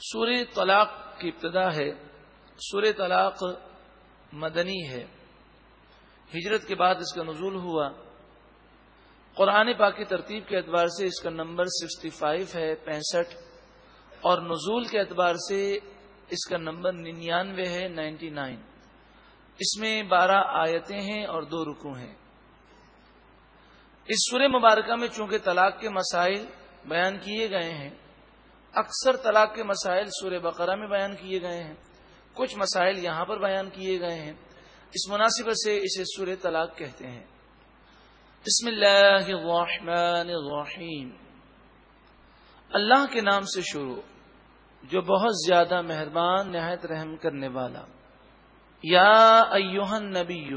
سور طلاق کی ابتدا ہے سور طلاق مدنی ہے۔ ہجرت کے بعد اس کا نزول ہوا۔ قرآن پاک کی ترتیب کے اعتبار سے اس کا نمبر سکسٹی فائیو ہے، پینسٹھ۔ اور نزول کے اعتبار سے اس کا نمبر ننانوے ہے، نائنٹی نائن۔ اس میں بارہ آیتیں ہیں اور دو رکو ہیں۔ اس سورہ مبارکہ میں چونکہ طلاق کے مسائل بیان کیے گئے ہیں اکثر طلاق کے مسائل سورہ بقرہ میں بیان کیے گئے ہیں۔ کچھ مسائل یہاں پر بیان کیے گئے ہیں۔ اس مناسبت سے اسے سورہ طلاق کہتے ہیں۔ بسم اللہ الرحمن الرحیم۔ اللہ کے نام سے شروع، جو بہت زیادہ مہربان، نہایت رحم کرنے والا۔ یا ایوہن نبی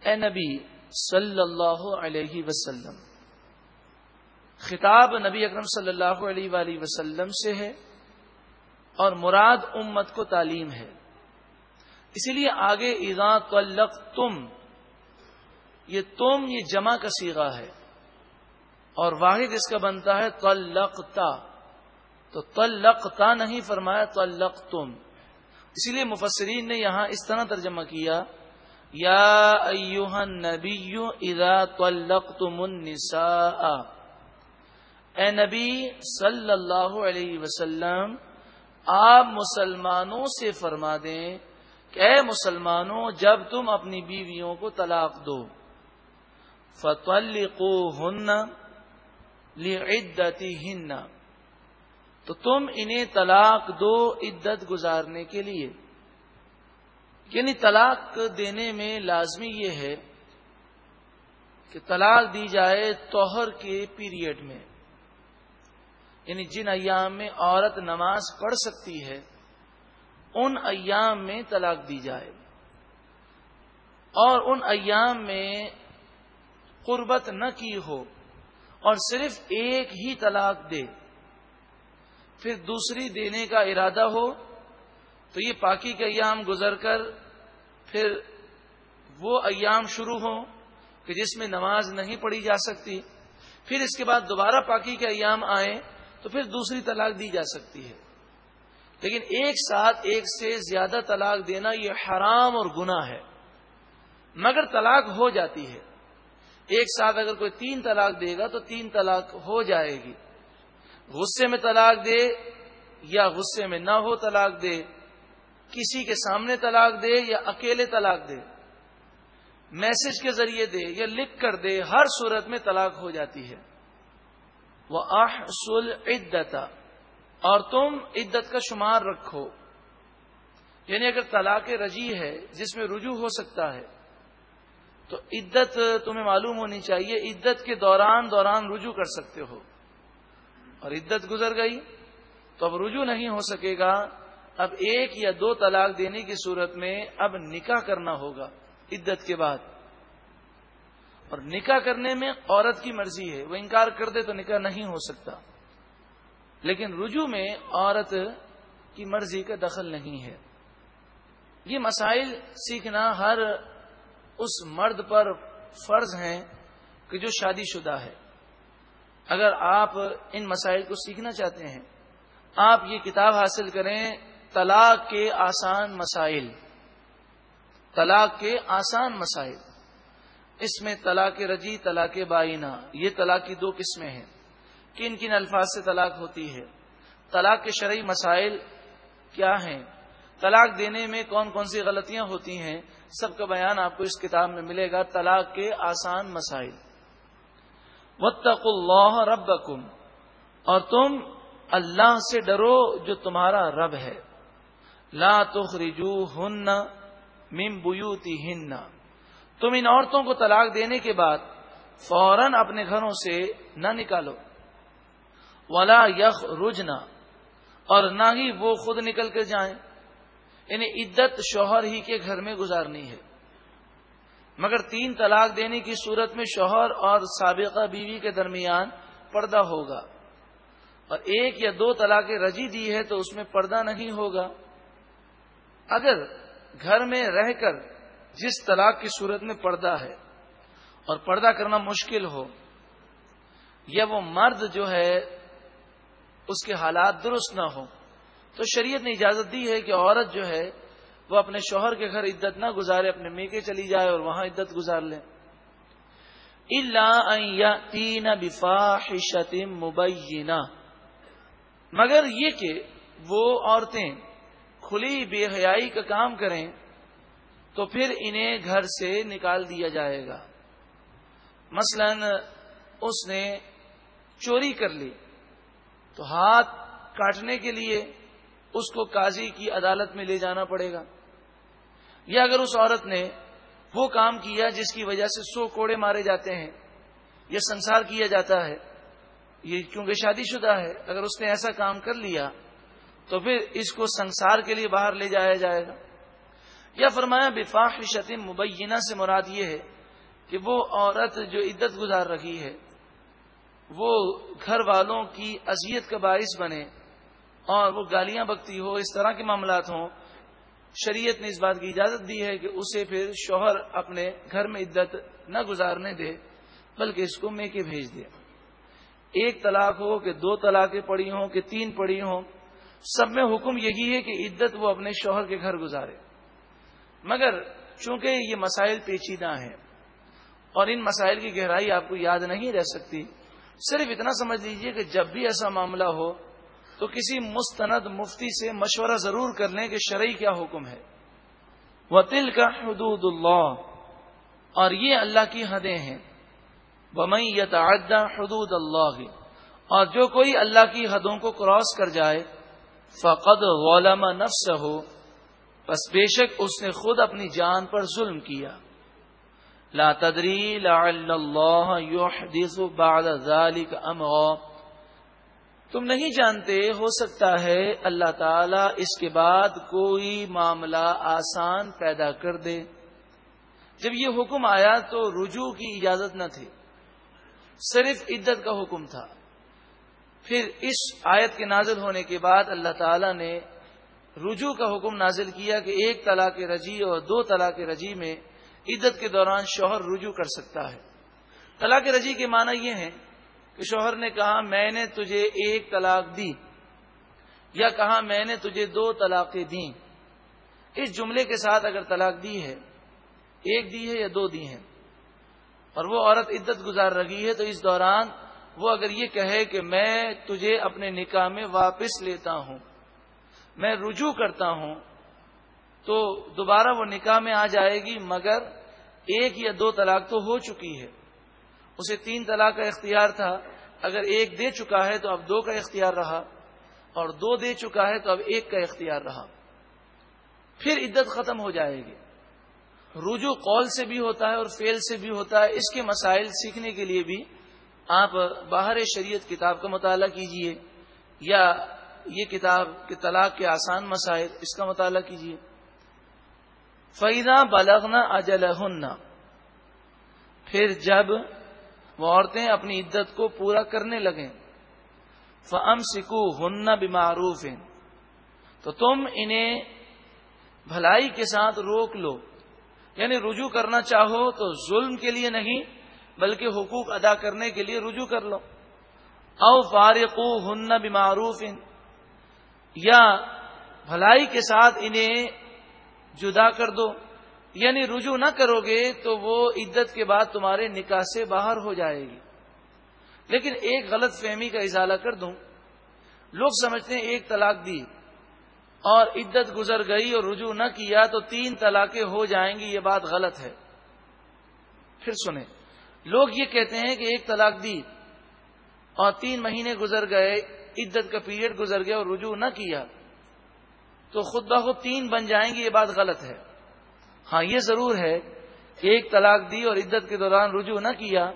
اے نبی صلی اللہ علیہ وسلم۔ خطاب نبی اکرم صلی اللہ علیہ وآلہ وسلم سے ہے اور مراد امت کو تعلیم ہے۔ اسی لیے آگے اذا طلق تم یہ تم، یہ جمع کا سیگا ہے۔ اور واحد اس کا بنتا ہے طلقتا۔ تو طلقتا نہیں فرمایا طلق تم اسی لیے مفسرین نے یہاں اس طرح ترجمہ کیا، یا ایوہن نبی اذا طلقتم النساء۔ اے نبی صلی اللہ علیہ وسلم، آپ مسلمانوں سے فرما دیں کہ اے مسلمانوں، جب تم اپنی بیویوں کو طلاق دو فتح کو ہن ہن تو تم انہیں طلاق دو عدت گزارنے کے لیے۔ یعنی طلاق دینے میں لازمی یہ ہے کہ طلاق دی جائے توہر کے پیریڈ میں۔ یعنی جن ایام میں عورت نماز پڑھ سکتی ہے، ان ایام میں طلاق دی جائے۔ اور ان ایام میں قربت نہ کی ہو اور صرف ایک ہی طلاق دے، پھر دوسری دینے کا ارادہ ہو، تو یہ پاکی کے ایام گزر کر پھر وہ ایام شروع ہوں کہ جس میں نماز نہیں پڑھی جا سکتی۔ پھر اس کے بعد دوبارہ پاکی کے ایام آئیں تو پھر دوسری طلاق دی جا سکتی ہے۔ لیکن ایک ساتھ ایک سے زیادہ طلاق دینا یہ حرام اور گناہ ہے۔ مگر طلاق ہو جاتی ہے۔ ایک ساتھ اگر کوئی تین طلاق دے گا تو تین طلاق ہو جائے گی۔ غصے میں طلاق دے یا غصے میں نہ ہو طلاق دے، کسی کے سامنے طلاق دے یا اکیلے طلاق دے، میسج کے ذریعے دے یا لکھ کر دے، ہر صورت میں طلاق ہو جاتی ہے۔ وہ آحسل عدتا اور تم عدت کا شمار رکھو۔ یعنی اگر طلاق رجی ہے، جس میں رجوع ہو سکتا ہے، تو عدت تمہیں معلوم ہونی چاہیے، عدت کے دوران دوران رجوع کر سکتے ہو۔ اور عدت گزر گئی، تو اب رجوع نہیں ہو سکے گا۔ اب ایک یا دو طلاق دینے کی صورت میں اب نکاح کرنا ہوگا، عدت کے بعد۔ اور نکاح کرنے میں عورت کی مرضی ہے، وہ انکار کر دے تو نکاح نہیں ہو سکتا۔ لیکن رجوع میں عورت کی مرضی کا دخل نہیں ہے۔ یہ مسائل سیکھنا ہر اس مرد پر فرض ہیں کہ جو شادی شدہ ہے۔ اگر آپ ان مسائل کو سیکھنا چاہتے ہیں، آپ یہ کتاب حاصل کریں طلاق کے آسان مسائل۔ طلاق کے آسان مسائل۔ اس میں طلاق رجی، طلاق بائینہ، یہ طلاق کی دو قسمیں ہیں کن کن الفاظ سے طلاق ہوتی ہے؟ طلاق کے شرعی مسائل کیا ہیں؟ طلاق دینے میں کون کون سی غلطیاں ہوتی ہیں؟ سب کا بیان آپ کو اس کتاب میں ملے گا، طلاق کے آسان مسائل۔ وطق اللہ رب اور تم اللہ سے ڈرو جو تمہارا رب ہے۔ لا تخرجو ہن مم ہن تم ان عورتوں کو طلاق دینے کے بعد فوراً اپنے گھروں سے نہ نکالو۔ ولا یخ رجنا اور نہ ہی وہ خود نکل کر جائیں۔ یعنی عدت شوہر ہی کے گھر میں گزارنی ہے۔ مگر تین طلاق دینے کی صورت میں شوہر اور سابقہ بیوی کے درمیان پردہ ہوگا۔ اور ایک یا دو طلاق رجی دی ہے تو اس میں پردہ نہیں ہوگا۔ اگر گھر میں رہ کر جس طلاق کی صورت میں پردہ ہے اور پردہ کرنا مشکل ہو، یا وہ مرد جو ہے اس کے حالات درست نہ ہوں، تو شریعت نے اجازت دی ہے کہ عورت جو ہے وہ اپنے شوہر کے گھر عدت نہ گزارے، اپنے میکے چلی جائے اور وہاں عدت گزار لے۔ اللہ تین بفاحشت مبینہ۔ مگر یہ کہ وہ عورتیں کھلی بے حیائی کا کام کریں تو پھر انہیں گھر سے نکال دیا جائے گا۔ مثلا اس نے چوری کر لی۔ تو ہاتھ کاٹنے کے لیے اس کو قاضی کی عدالت میں لے جانا پڑے گا۔ یا اگر اس عورت نے وہ کام کیا جس کی وجہ سے سو کوڑے مارے جاتے ہیں، یا سنسار کیا جاتا ہے، یہ کیونکہ شادی شدہ ہے، اگر اس نے ایسا کام کر لیا تو پھر اس کو سنسار کے لیے باہر لے جایا جائے گا۔ یا فرمایا بفاح شتیم مبینہ سے مراد یہ ہے کہ وہ عورت جو عدت گزار رہی ہے، وہ گھر والوں کی اذیت کا باعث بنے اور وہ گالیاں بکتی ہو، اس طرح کے معاملات ہوں، شریعت نے اس بات کی اجازت دی ہے کہ اسے پھر شوہر اپنے گھر میں عدت نہ گزارنے دے، بلکہ اس کو میں کے بھیج دے۔ ایک طلاق ہو کہ دو طلاقیں پڑی ہوں کہ تین پڑی ہوں، سب میں حکم یہی ہے کہ عدت وہ اپنے شوہر کے گھر گزارے۔ مگر چونکہ یہ مسائل پیچیدہ ہیں اور ان مسائل کی گہرائی آپ کو یاد نہیں رہ سکتی، صرف اتنا سمجھ لیجیے کہ جب بھی ایسا معاملہ ہو تو کسی مستند مفتی سے مشورہ ضرور کر لیں کہ شرعی کیا حکم ہے؟ وہ تل کا حدود اللہ اور یہ اللہ کی حدیں ہیں۔ بمئی یتعدى حدود اللہ اور جو کوئی اللہ کی حدوں کو کراس کر جائے، فقد غلام نفس ہو بس بے شک اس نے خود اپنی جان پر ظلم کیا۔ لا تدری لعل اللہ بعد ذلك امرا۔ تم نہیں جانتے، ہو سکتا ہے اللہ تعالی اس کے بعد کوئی معاملہ آسان پیدا کر دے۔ جب یہ حکم آیا تو رجوع کی اجازت نہ تھی۔ صرف عدت کا حکم تھا۔ پھر اس آیت کے نازل ہونے کے بعد اللہ تعالی نے رجوع کا حکم نازل کیا کہ ایک طلاق رجی اور دو طلاق رجی میں عدت کے دوران شوہر رجوع کر سکتا ہے۔ طلاق رجی کے معنی یہ ہے کہ شوہر نے کہا، میں نے تجھے ایک طلاق دی، یا کہا، میں نے تجھے دو طلاقیں دی اس جملے کے ساتھ اگر طلاق دی ہے، ایک دی ہے یا دو دی ہیں، اور وہ عورت عدت گزار رہی ہے، تو اس دوران وہ اگر یہ کہے کہ میں تجھے اپنے نکاح میں واپس لیتا ہوں۔ میں رجوع کرتا ہوں تو دوبارہ وہ نکاح میں آ جائے گی، مگر ایک یا دو طلاق تو ہو چکی ہے۔ اسے تین طلاق کا اختیار تھا۔ اگر ایک دے چکا ہے تو اب دو کا اختیار رہا، اور دو دے چکا ہے تو اب ایک کا اختیار رہا۔ پھر عدت ختم ہو جائے گی۔ رجوع قول سے بھی ہوتا ہے اور فیل سے بھی ہوتا ہے۔ اس کے مسائل سیکھنے کے لیے بھی آپ باہر شریعت کتاب کا مطالعہ کیجیے یا یہ کتاب کے طلاق کے آسان مسائل، اس کا مطالعہ کیجیے فیدا بلغنا اجل پھر جب وہ عورتیں اپنی عدت کو پورا کرنے لگیں فم سکو ہن بیماروف تو تم انہیں بھلائی کے ساتھ روک لو۔ یعنی رجوع کرنا چاہو تو ظلم کے لیے نہیں، بلکہ حقوق ادا کرنے کے لیے رجوع کر لو۔ او فارقو ہن بیماروف یا بھلائی کے ساتھ انہیں جدا کر دو یعنی رجوع نہ کرو گے تو وہ عدت کے بعد تمہارے نکاح سے باہر ہو جائے گی۔ لیکن ایک غلط فہمی کا اضالہ کر دوں۔ لوگ سمجھتے ہیں ایک طلاق دی اور عدت گزر گئی اور رجوع نہ کیا تو تین طلاقیں ہو جائیں گی، یہ بات غلط ہے۔ پھر سنیں، لوگ یہ کہتے ہیں کہ ایک طلاق دی اور تین مہینے گزر گئے عدت کا پیریڈ گزر گیا اور رجوع نہ کیا تو خود بخود تین بن جائیں گی، یہ بات غلط ہے۔ ہاں یہ ضرور ہے کہ ایک طلاق دی اور عدت کے دوران رجوع نہ کیا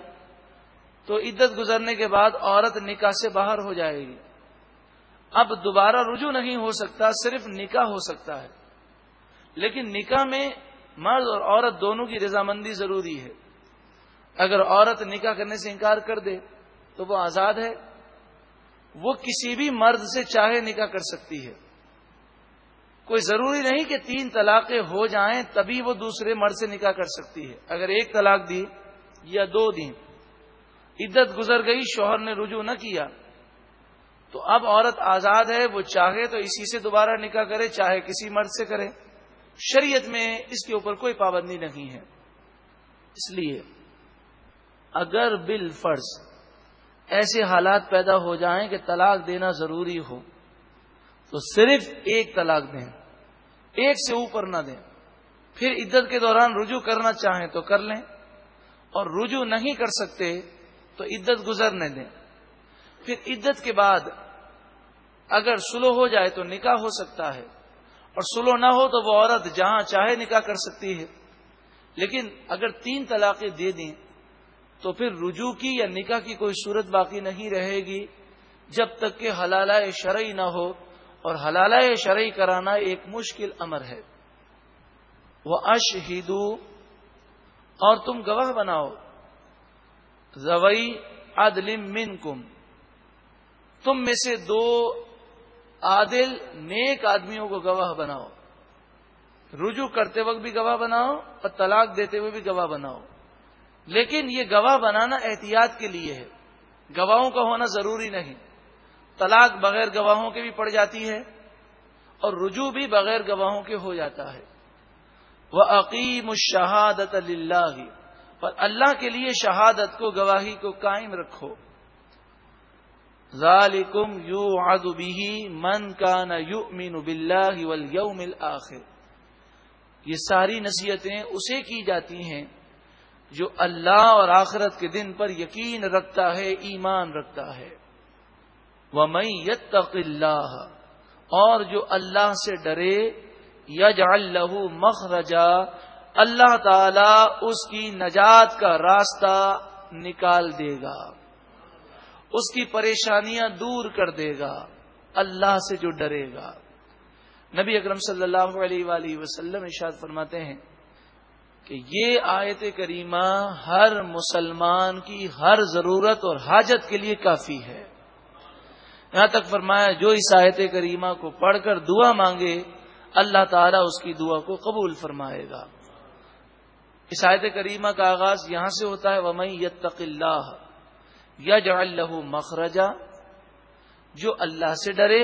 تو عدت گزرنے کے بعد عورت نکاح سے باہر ہو جائے گی۔ اب دوبارہ رجوع نہیں ہو سکتا، صرف نکاح ہو سکتا ہے۔ لیکن نکاح میں مرد اور عورت دونوں کی رضامندی ضروری ہے۔ اگر عورت نکاح کرنے سے انکار کر دے تو وہ آزاد ہے۔ وہ کسی بھی مرد سے چاہے نکاح کر سکتی ہے۔ کوئی ضروری نہیں کہ تین طلاقیں ہو جائیں تبھی وہ دوسرے مرد سے نکاح کر سکتی ہے۔ اگر ایک طلاق دی یا دو دی عدت گزر گئی، شوہر نے رجوع نہ کیا۔ تو اب عورت آزاد ہے، وہ چاہے تو اسی سے دوبارہ نکاح کرے، چاہے کسی مرد سے کرے۔ شریعت میں اس کے اوپر کوئی پابندی نہیں ہے۔ اس لیے اگر بال فرض ایسے حالات پیدا ہو جائیں کہ طلاق دینا ضروری ہو۔ تو صرف ایک طلاق دیں۔ ایک سے اوپر نہ دیں۔ پھر عدت کے دوران رجوع کرنا چاہیں تو کر لیں۔ اور رجوع نہیں کر سکتے تو عدت گزرنے دیں۔ پھر عدت کے بعد اگر سلو ہو جائے تو نکاح ہو سکتا ہے۔ اور سلو نہ ہو تو وہ عورت جہاں چاہے نکاح کر سکتی ہے۔ لیکن اگر تین طلاقیں دے دیں تو پھر رجوع کی یا نکاح کی کوئی صورت باقی نہیں رہے گی جب تک کہ حلالہ شرعی نہ ہو اور حلالہ شرعی کرانا ایک مشکل امر ہے۔ وہ اشہدو اور تم گواہ بناؤ۔ زوئی عدلم من کم تم میں سے دو عادل نیک آدمیوں کو گواہ بناؤ۔ رجوع کرتے وقت بھی گواہ بناؤ اور طلاق دیتے ہوئے بھی گواہ بناؤ۔ لیکن یہ گواہ بنانا احتیاط کے لیے ہے۔ گواہوں کا ہونا ضروری نہیں۔ طلاق بغیر گواہوں کے بھی پڑ جاتی ہے اور رجوع بھی بغیر گواہوں کے ہو جاتا ہے۔ وہ عقیم الشہادت اللہ پر اللہ کے لیے شہادت کو، گواہی کو قائم رکھو۔ ذالکم یو بھی من کا نہ یو مین بلّہ یوم آخر یہ ساری نصیحتیں اسے کی جاتی ہیں جو اللہ اور آخرت کے دن پر یقین رکھتا ہے، ایمان رکھتا ہے۔ وہ میں یتق اللہ اور جو اللہ سے ڈرے یج اللہ مخرجا، اللہ تعالی اس کی نجات کا راستہ نکال دے گا۔ اس کی پریشانیاں دور کر دے گا، اللہ سے جو ڈرے گا۔ نبی اکرم صلی اللہ علیہ وآلہ وسلم ارشاد فرماتے ہیں کہ یہ آیت کریمہ ہر مسلمان کی ہر ضرورت اور حاجت کے لیے کافی ہے۔ یہاں تک فرمایا جو اس آیت کریمہ کو پڑھ کر دعا مانگے، اللہ تعالیٰ اس کی دعا کو قبول فرمائے گا۔ اس آیت کریمہ کا آغاز یہاں سے ہوتا ہے ومئی یتق اللہ یج اللہ مخرجا۔ جو اللہ سے ڈرے،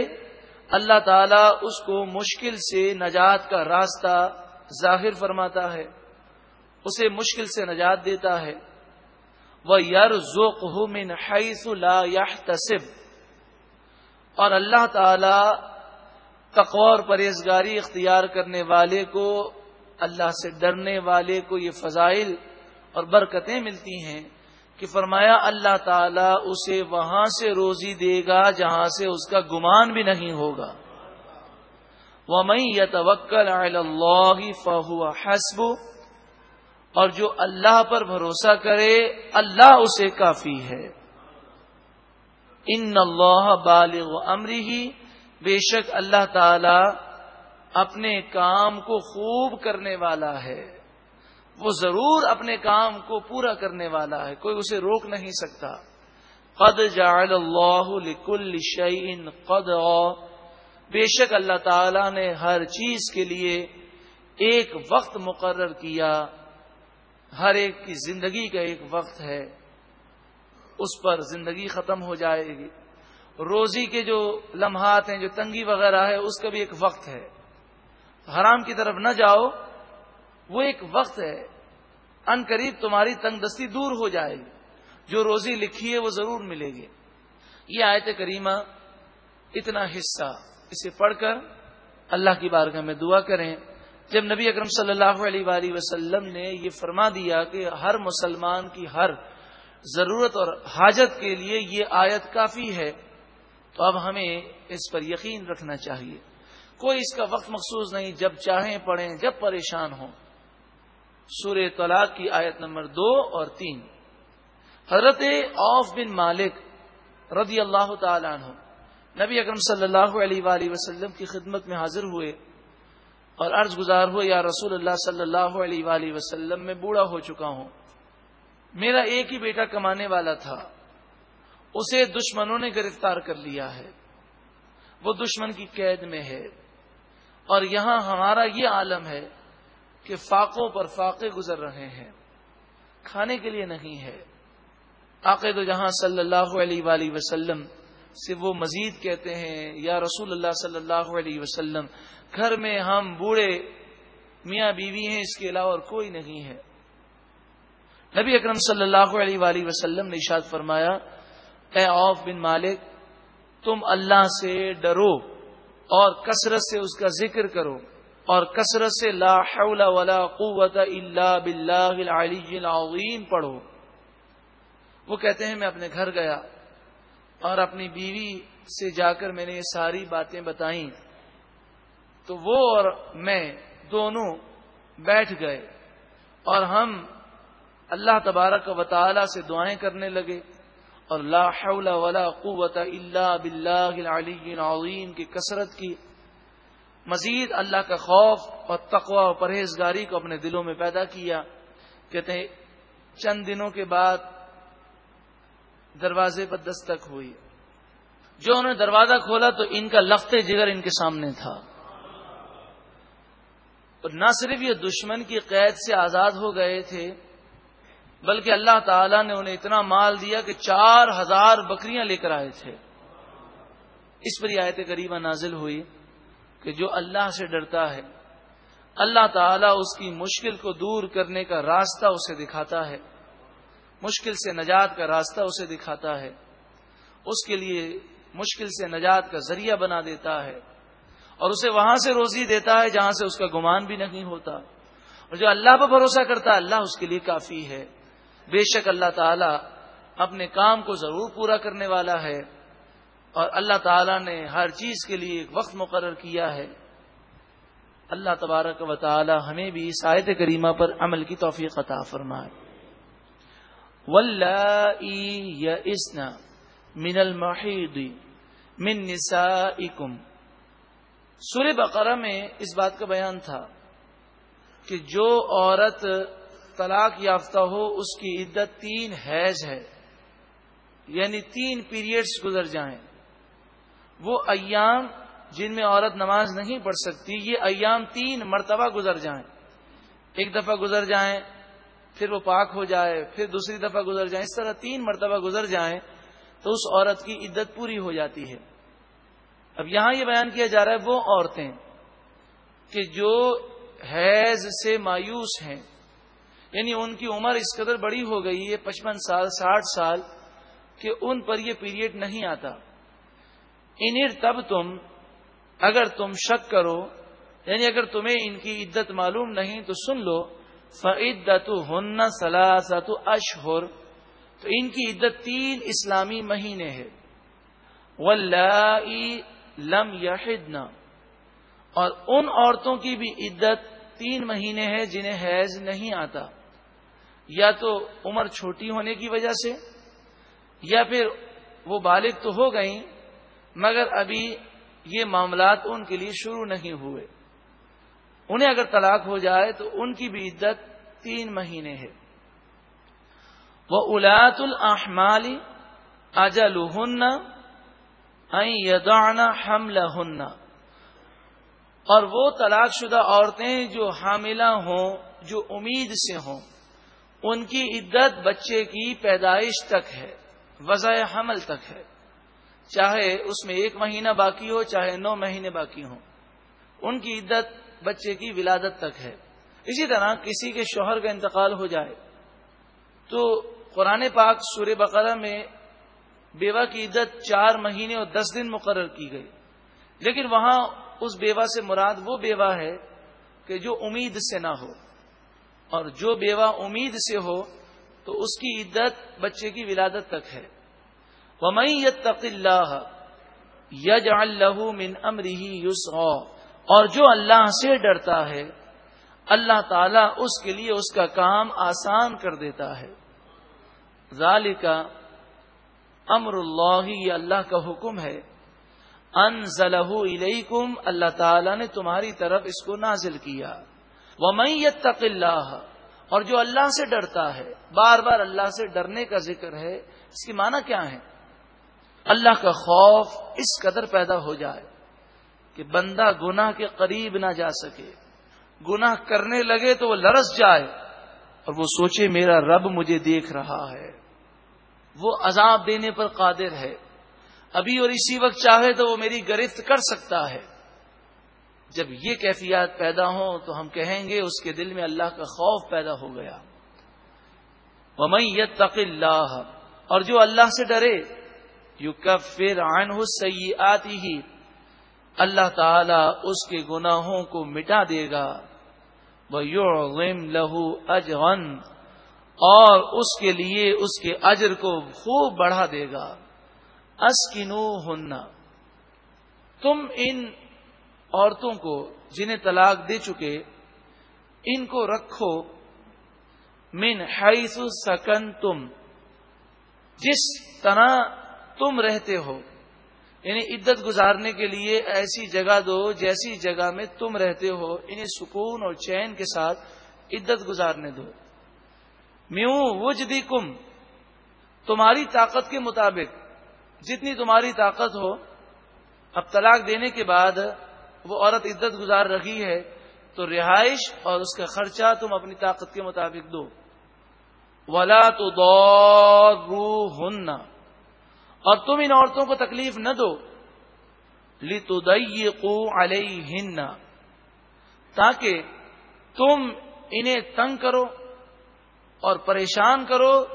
اللہ تعالیٰ اس کو مشکل سے نجات کا راستہ ظاہر فرماتا ہے۔ اسے مشکل سے نجات دیتا ہے۔ وہ یار ذوق من حیث لا تصب اور اللہ تعالی تقور پرہیزگاری اختیار کرنے والے کو، اللہ سے ڈرنے والے کو یہ فضائل اور برکتیں ملتی ہیں کہ فرمایا اللہ تعالی اسے وہاں سے روزی دے گا جہاں سے اس کا گمان بھی نہیں ہوگا۔ وہ میں یا فہو حسب۔ اور جو اللہ پر بھروسہ کرے، اللہ اسے کافی ہے۔ ان اللہ بالغ امری ہی بے شک اللہ تعالی اپنے کام کو خوب کرنے والا ہے۔ وہ ضرور اپنے کام کو پورا کرنے والا ہے، کوئی اسے روک نہیں سکتا۔ قد جعل اللہ لکل شعین قد بے شک اللہ تعالی نے ہر چیز کے لیے ایک وقت مقرر کیا۔ ہر ایک کی زندگی کا ایک وقت ہے، اس پر زندگی ختم ہو جائے گی۔ روزی کے جو لمحات ہیں، جو تنگی وغیرہ ہے، اس کا بھی ایک وقت ہے۔ حرام کی طرف نہ جاؤ، وہ ایک وقت ہے۔ ان قریب تمہاری تنگ دستی دور ہو جائے گی۔ جو روزی لکھی ہے، وہ ضرور ملے گی۔ یہ آیت کریمہ اتنا حصہ۔ اسے پڑھ کر اللہ کی بارگاہ میں دعا کریں۔ جب نبی اکرم صلی اللہ علیہ وآلہ وسلم نے یہ فرما دیا کہ ہر مسلمان کی ہر ضرورت اور حاجت کے لیے یہ آیت کافی ہے، تو اب ہمیں اس پر یقین رکھنا چاہیے۔ کوئی اس کا وقت مخصوص نہیں، جب چاہیں پڑھیں، جب پریشان ہوں۔ سور طلاق کی آیت نمبر دو اور تین۔ حضرت اوف بن مالک رضی اللہ تعالیٰ عنہ، نبی اکرم صلی اللہ علیہ وآلہ وسلم کی خدمت میں حاضر ہوئے۔ اور عرض گزار ہو، یا رسول اللہ صلی اللہ علیہ وآلہ وسلم، میں بوڑھا ہو چکا ہوں۔ میرا ایک ہی بیٹا کمانے والا تھا۔ اسے دشمنوں نے گرفتار کر لیا ہے۔ وہ دشمن کی قید میں ہے۔ اور یہاں ہمارا یہ عالم ہے کہ فاقوں پر فاقے گزر رہے ہیں۔ کھانے کے لیے نہیں ہے۔ عقید جہاں صلی اللہ علیہ وآلہ وسلم سے وہ مزید کہتے ہیں، یا رسول اللہ صلی اللہ علیہ وسلم، گھر میں ہم بوڑھے میاں بیوی ہیں، اس کے علاوہ اور کوئی نہیں ہے۔ نبی اکرم صلی اللہ علیہ وآلہ وسلم نے اشاد فرمایا، اے اوف بن مالک، تم اللہ سے ڈرو اور کثرت سے اس کا ذکر کرو اور کثرت سے لا حول ولا قوت الا باللہ العلی العظیم پڑھو۔ وہ کہتے ہیں، میں اپنے گھر گیا۔ اور اپنی بیوی سے جا کر میں نے یہ ساری باتیں بتائیں تو وہ اور میں دونوں بیٹھ گئے اور ہم اللہ تبارک و تعالی سے دعائیں کرنے لگے اور لا حول ولا قوت الا باللہ العلی العظیم کی کثرت کی۔ مزید اللہ کا خوف اور تقوی و پرہیزگاری کو اپنے دلوں میں پیدا کیا۔ کہتے ہیں، چند دنوں کے بعد دروازے پر دستک ہوئی۔ جو انہوں نے دروازہ کھولا تو ان کا لفتے جگر ان کے سامنے تھا۔ اور نہ صرف یہ دشمن کی قید سے آزاد ہو گئے تھے، بلکہ اللہ تعالی نے انہیں اتنا مال دیا کہ چار ہزار بکریاں لے کر آئے تھے۔ اس پر یہ آیت قریبا نازل ہوئی کہ جو اللہ سے ڈرتا ہے، اللہ تعالیٰ اس کی مشکل کو دور کرنے کا راستہ اسے دکھاتا ہے۔ مشکل سے نجات کا راستہ اسے دکھاتا ہے۔ اس کے لیے مشکل سے نجات کا ذریعہ بنا دیتا ہے۔ اور اسے وہاں سے روزی دیتا ہے جہاں سے اس کا گمان بھی نہیں ہوتا۔ اور جو اللہ پر بھروسہ کرتا ہے، اللہ اس کے لیے کافی ہے۔ بے شک اللہ تعالی اپنے کام کو ضرور پورا کرنے والا ہے۔ اور اللہ تعالی نے ہر چیز کے لیے ایک وقت مقرر کیا ہے۔ اللہ تبارک و تعالی ہمیں بھی اس آیت کریمہ پر عمل کی توفیق عطا فرمائے۔ اسنا من المحید من نسائکم سورہ بقرہ میں اس بات کا بیان تھا کہ جو عورت طلاق یافتہ ہو، اس کی عدت تین حیض ہے۔ یعنی تین پیریڈز گزر جائیں۔ وہ ایام جن میں عورت نماز نہیں پڑھ سکتی، یہ ایام تین مرتبہ گزر جائیں۔ ایک دفعہ گزر جائیں پھر وہ پاک ہو جائے، پھر دوسری دفعہ گزر جائیں، اس طرح تین مرتبہ گزر جائیں تو اس عورت کی عدت پوری ہو جاتی ہے۔ اب یہاں یہ بیان کیا جا رہا ہے، وہ عورتیں کہ جو حیض سے مایوس ہیں یعنی ان کی عمر اس قدر بڑی ہو گئی ہے، پچپن سال، ساٹھ سال، کہ ان پر یہ پیریڈ نہیں آتا۔ انر تب تم، اگر تم شک کرو یعنی اگر تمہیں ان کی عدت معلوم نہیں تو سن لو۔ فعدت ہن سلاست اشہر تو ان کی عدت تین اسلامی مہینے ہے لم یحدنا اور ان عورتوں کی بھی عدت تین مہینے ہے جنہیں حیض نہیں آتا۔ یا تو عمر چھوٹی ہونے کی وجہ سے یا پھر وہ بالغ تو ہو گئیں، مگر ابھی یہ معاملات ان کے لیے شروع نہیں ہوئے۔ انہیں اگر طلاق ہو جائے تو ان کی بھی عدت تین مہینے ہے۔ وہ الاط الحمالی اجل ہن یدانا حمل اور وہ طلاق شدہ عورتیں جو حاملہ ہوں، جو امید سے ہوں، ان کی عدت بچے کی پیدائش تک ہے، وضع حمل تک ہے۔ چاہے اس میں ایک مہینہ باقی ہو، چاہے نو مہینے باقی ہوں۔ ان کی عدت بچے کی ولادت تک ہے۔ اسی طرح کسی کے شوہر کا انتقال ہو جائے تو قرآن پاک سور بقرہ میں بیوہ کی عدت چار مہینے اور دس دن مقرر کی گئی۔ لیکن وہاں اس بیوہ سے مراد وہ بیوہ ہے کہ جو امید سے نہ ہو۔ اور جو بیوہ امید سے ہو تو اس کی عدت بچے کی ولادت تک ہے۔ وہ میں اللہ یج اللہ من امری یوس اور جو اللہ سے ڈرتا ہے، اللہ تعالیٰ اس کے لیے اس کا کام آسان کر دیتا ہے۔ ذالکا امر اللہ، یہ اللہ کا حکم ہے۔ ان الیکم، اللہ تعالیٰ نے تمہاری طرف اس کو نازل کیا۔ وہ میں اللہ، اور جو اللہ سے ڈرتا ہے، بار بار اللہ سے ڈرنے کا ذکر ہے، اس کی معنی کیا ہے؟ اللہ کا خوف اس قدر پیدا ہو جائے۔ کہ بندہ گناہ کے قریب نہ جا سکے۔ گناہ کرنے لگے تو وہ لرس جائے اور وہ سوچے میرا رب مجھے دیکھ رہا ہے۔ وہ عذاب دینے پر قادر ہے۔ ابھی اور اسی وقت چاہے تو وہ میری گرفت کر سکتا ہے۔ جب یہ کیفیات پیدا ہوں تو ہم کہیں گے اس کے دل میں اللہ کا خوف پیدا ہو گیا۔ وہ میں اللہ اور جو اللہ سے ڈرے یو کفر آن ہو آتی ہی اللہ تعالی اس کے گناہوں کو مٹا دے گا۔ وہ یو لہو اجغن اور اس کے لیے اس کے اجر کو خوب بڑھا دے گا۔ اسکنو ہننا تم ان عورتوں کو جنہیں طلاق دے چکے، ان کو رکھو۔ من حیث سکن تم جس طرح تم رہتے ہو۔ یعنی عدت گزارنے کے لیے ایسی جگہ دو، جیسی جگہ میں تم رہتے ہو، انہیں سکون اور چین کے ساتھ عدت گزارنے دو۔ میو وجدی کم تمہاری طاقت کے مطابق، جتنی تمہاری طاقت ہو۔ اب طلاق دینے کے بعد وہ عورت عدت گزار رکھی ہے، تو رہائش اور اس کا خرچہ تم اپنی طاقت کے مطابق دو۔ ولا تو دور اور تم ان عورتوں کو تکلیف نہ دو۔ لی تو دئی کو تاکہ تم انہیں تنگ کرو اور پریشان کرو۔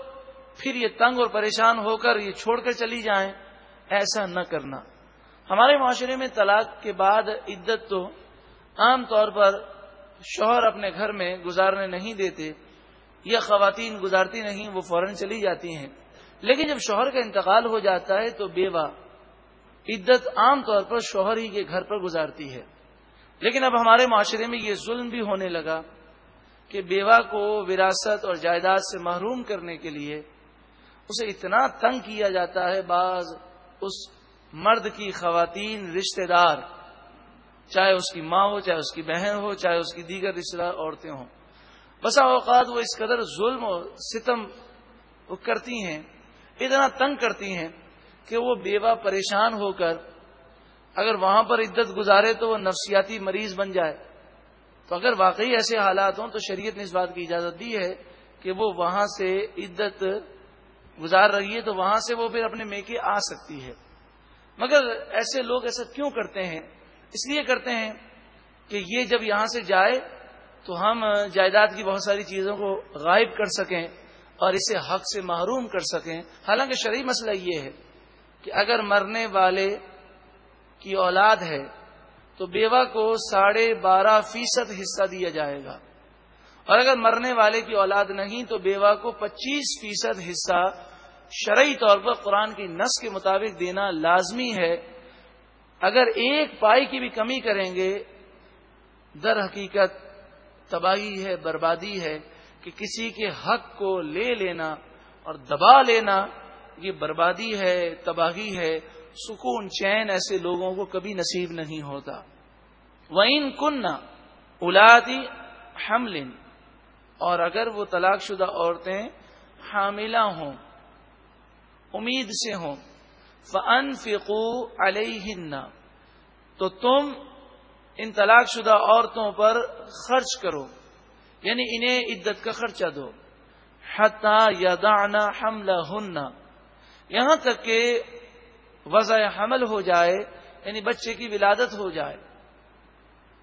پھر یہ تنگ اور پریشان ہو کر یہ چھوڑ کر چلی جائیں۔ ایسا نہ کرنا۔ ہمارے معاشرے میں طلاق کے بعد عدت تو عام طور پر شوہر اپنے گھر میں گزارنے نہیں دیتے۔ یا خواتین گزارتی نہیں، وہ فوراً چلی جاتی ہیں۔ لیکن جب شوہر کا انتقال ہو جاتا ہے تو بیوہ عدت عام طور پر شوہر ہی کے گھر پر گزارتی ہے۔ لیکن اب ہمارے معاشرے میں یہ ظلم بھی ہونے لگا کہ بیوہ کو وراثت اور جائیداد سے محروم کرنے کے لیے اسے اتنا تنگ کیا جاتا ہے بعض اس مرد کی خواتین رشتہ دار، چاہے اس کی ماں ہو، چاہے اس کی بہن ہو، چاہے اس کی دیگر رشتہ دار عورتیں ہوں۔ بسا اوقات وہ اس قدر ظلم و ستم وہ کرتی ہیں اتنا تنگ کرتی ہیں کہ وہ بیوہ پریشان ہو کر اگر وہاں پر عدت گزارے تو وہ نفسیاتی مریض بن جائے۔ تو اگر واقعی ایسے حالات ہوں تو شریعت نے اس بات کی اجازت دی ہے کہ وہ وہاں سے عدت گزار رہی ہے تو وہاں سے وہ پھر اپنے میکے آ سکتی ہے۔ مگر ایسے لوگ ایسا کیوں کرتے ہیں؟ اس لیے کرتے ہیں کہ یہ جب یہاں سے جائے تو ہم جائیداد کی بہت ساری چیزوں کو غائب کر سکیں۔ اور اسے حق سے محروم کر سکیں۔ حالانکہ شرعی مسئلہ یہ ہے کہ اگر مرنے والے کی اولاد ہے تو بیوہ کو ساڑھے بارہ فیصد حصہ دیا جائے گا۔ اور اگر مرنے والے کی اولاد نہیں تو بیوہ کو پچیس فیصد حصہ شرعی طور پر قرآن کی نس کے مطابق دینا لازمی ہے۔ اگر ایک پائی کی بھی کمی کریں گے، در حقیقت تباہی ہے، بربادی ہے۔ کہ کسی کے حق کو لے لینا اور دبا لینا یہ بربادی ہے، تباہی ہے، سکون، چین ایسے لوگوں کو کبھی نصیب نہیں ہوتا۔ وہ ان کن اولادی حمل، اور اگر وہ طلاق شدہ عورتیں حاملہ ہوں، امید سے ہوں فن فکو علیہ تو تم ان طلاق شدہ عورتوں پر خرچ کرو۔ یعنی انہیں عدت کا خرچہ دو۔ حتا یا دانا حملہ یہاں تک کہ وضع حمل ہو جائے یعنی بچے کی ولادت ہو جائے۔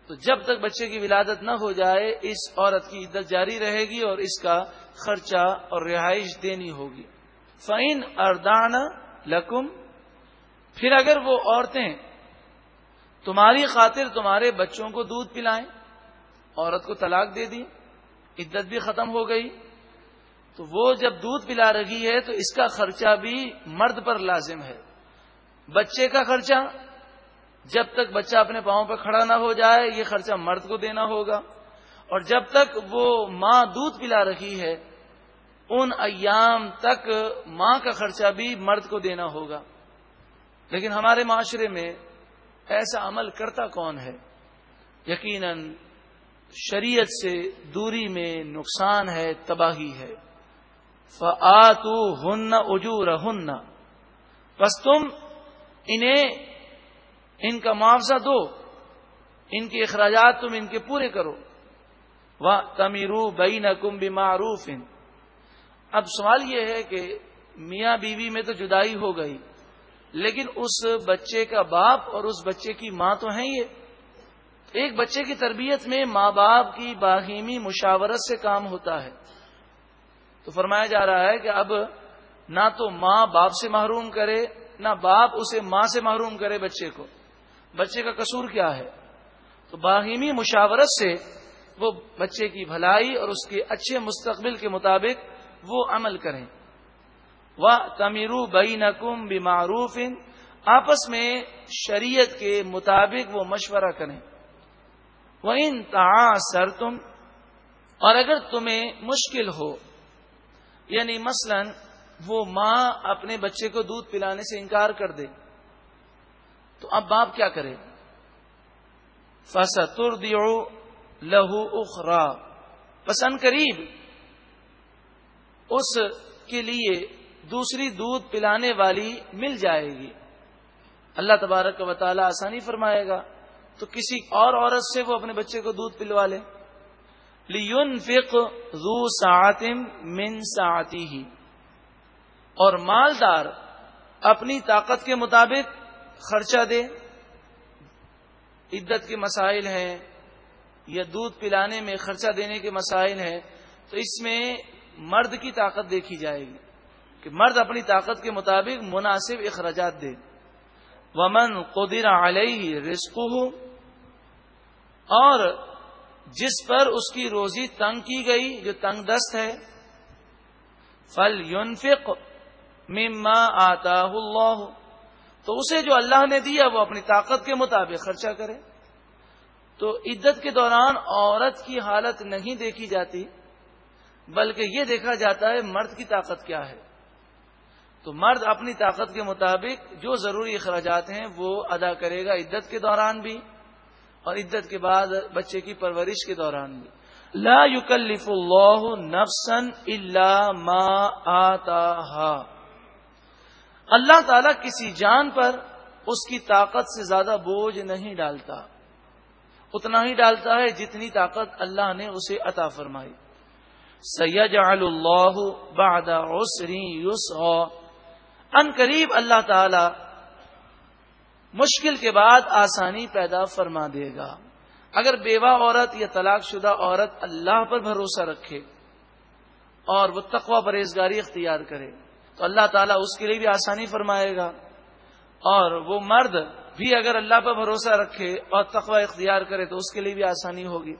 تو جب تک بچے کی ولادت نہ ہو جائے، اس عورت کی عدت جاری رہے گی اور اس کا خرچہ اور رہائش دینی ہوگی۔ فائن اردان لکم پھر اگر وہ عورتیں تمہاری خاطر تمہارے بچوں کو دودھ پلائیں، عورت کو طلاق دے دی عدت بھی ختم ہو گئی تو وہ جب دودھ پلا رہی ہے تو اس کا خرچہ بھی مرد پر لازم ہے بچے کا خرچہ جب تک بچہ اپنے پاؤں پہ کھڑا نہ ہو جائے یہ خرچہ مرد کو دینا ہوگا اور جب تک وہ ماں دودھ پلا رہی ہے ان ایام تک ماں کا خرچہ بھی مرد کو دینا ہوگا لیکن ہمارے معاشرے میں ایسا عمل کرتا کون ہے؟ یقیناً شریعت سے دوری میں نقصان ہے، تباہی ہے۔ فعتو ہن اجور ہن بس تم انہیں، ان کا معاوضہ دو، ان کے اخراجات تم ان کے پورے کرو۔ وہ تمیرو بئی نقم بھی معروف اب سوال یہ ہے کہ میاں بیوی میں تو جدائی ہو گئی، لیکن اس بچے کا باپ اور اس بچے کی ماں تو ہیں یہ۔ ایک بچے کی تربیت میں ماں باپ کی باہیمی مشاورت سے کام ہوتا ہے۔ تو فرمایا جا رہا ہے کہ اب نہ تو ماں باپ سے محروم کرے، نہ باپ اسے ماں سے محروم کرے بچے کو۔ بچے کا قصور کیا ہے؟ تو باہمی مشاورت سے وہ بچے کی بھلائی اور اس کے اچھے مستقبل کے مطابق وہ عمل کریں۔ وہ تمیرو بئی نقم بیمعروف آپس میں شریعت کے مطابق وہ مشورہ کریں۔ وہ ان سر تم اور اگر تمہیں مشکل ہو یعنی مثلا وہ ماں اپنے بچے کو دودھ پلانے سے انکار کر دے، تو اب باپ کیا کرے؟ فصر دیو لہو اخرا پسند قریب اس کے لیے دوسری دودھ پلانے والی مل جائے گی۔ اللہ تبارک و تعالی آسانی فرمائے گا۔ تو کسی اور عورت سے وہ اپنے بچے کو دودھ پلوا لے۔ لیون فک رو ساتم من ساتی ہی اور مالدار اپنی طاقت کے مطابق خرچہ دے۔ عدت کے مسائل ہیں یا دودھ پلانے میں خرچہ دینے کے مسائل ہیں، تو اس میں مرد کی طاقت دیکھی جائے گی کہ مرد اپنی طاقت کے مطابق مناسب اخراجات دے۔ ومن قدر علیہ رسک اور جس پر اس کی روزی تنگ کی گئی، جو تنگ دست ہے، فل یونفق مما آتا اللہ۔ تو اسے جو اللہ نے دیا، وہ اپنی طاقت کے مطابق خرچہ کرے۔ تو عدت کے دوران عورت کی حالت نہیں دیکھی جاتی، بلکہ یہ دیکھا جاتا ہے مرد کی طاقت کیا ہے۔ تو مرد اپنی طاقت کے مطابق جو ضروری اخراجات ہیں، وہ ادا کرے گا عدت کے دوران بھی۔ اور عدت کے بعد بچے کی پرورش کے دوران بھی۔ لا یکلف اللہ نفسن اللہ ما آتا اللہ تعالیٰ کسی جان پر اس کی طاقت سے زیادہ بوجھ نہیں ڈالتا۔ اتنا ہی ڈالتا ہے جتنی طاقت اللہ نے اسے عطا فرمائی۔ سید اللہ باد یوس ان قریب اللہ تعالی مشکل کے بعد آسانی پیدا فرما دے گا۔ اگر بیوہ عورت یا طلاق شدہ عورت اللہ پر بھروسہ رکھے اور وہ تقوی پرہیزگاری اختیار کرے، تو اللہ تعالیٰ اس کے لیے بھی آسانی فرمائے گا۔ اور وہ مرد بھی اگر اللہ پر بھروسہ رکھے اور تقوی اختیار کرے، تو اس کے لیے بھی آسانی ہوگی۔